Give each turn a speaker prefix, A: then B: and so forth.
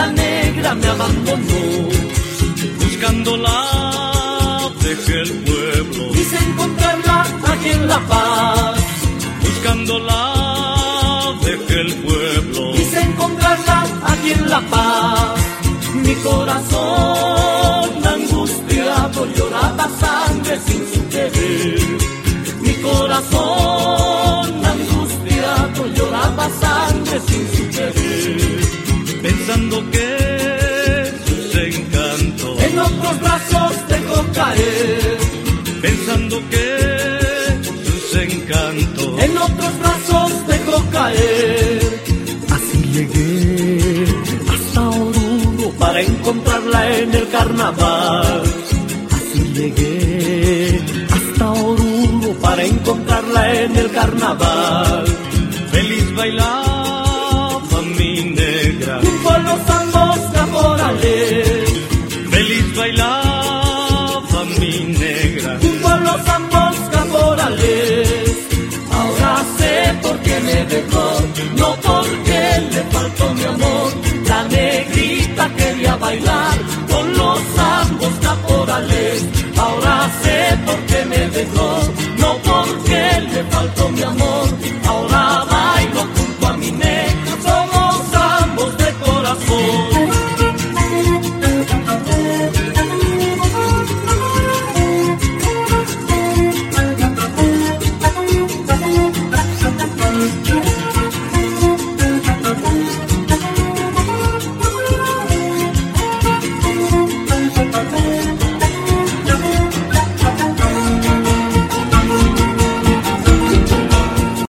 A: la negra me abandonó. Buscándola dejé el pueblo.
B: Quise encontrarla aquí en La Paz.
A: Buscándola dejé el pueblo.
B: Quise encontrarla aquí en La Paz.
A: Pensando que sus encantos
B: En otros brazos dejó caer. Así llegué hasta Oruro para encontrarla en el carnaval. Así llegué hasta Oruro para encontrarla en el carnaval. Ahora sé por qué me dejó, no porque le faltó mi amor. Ahora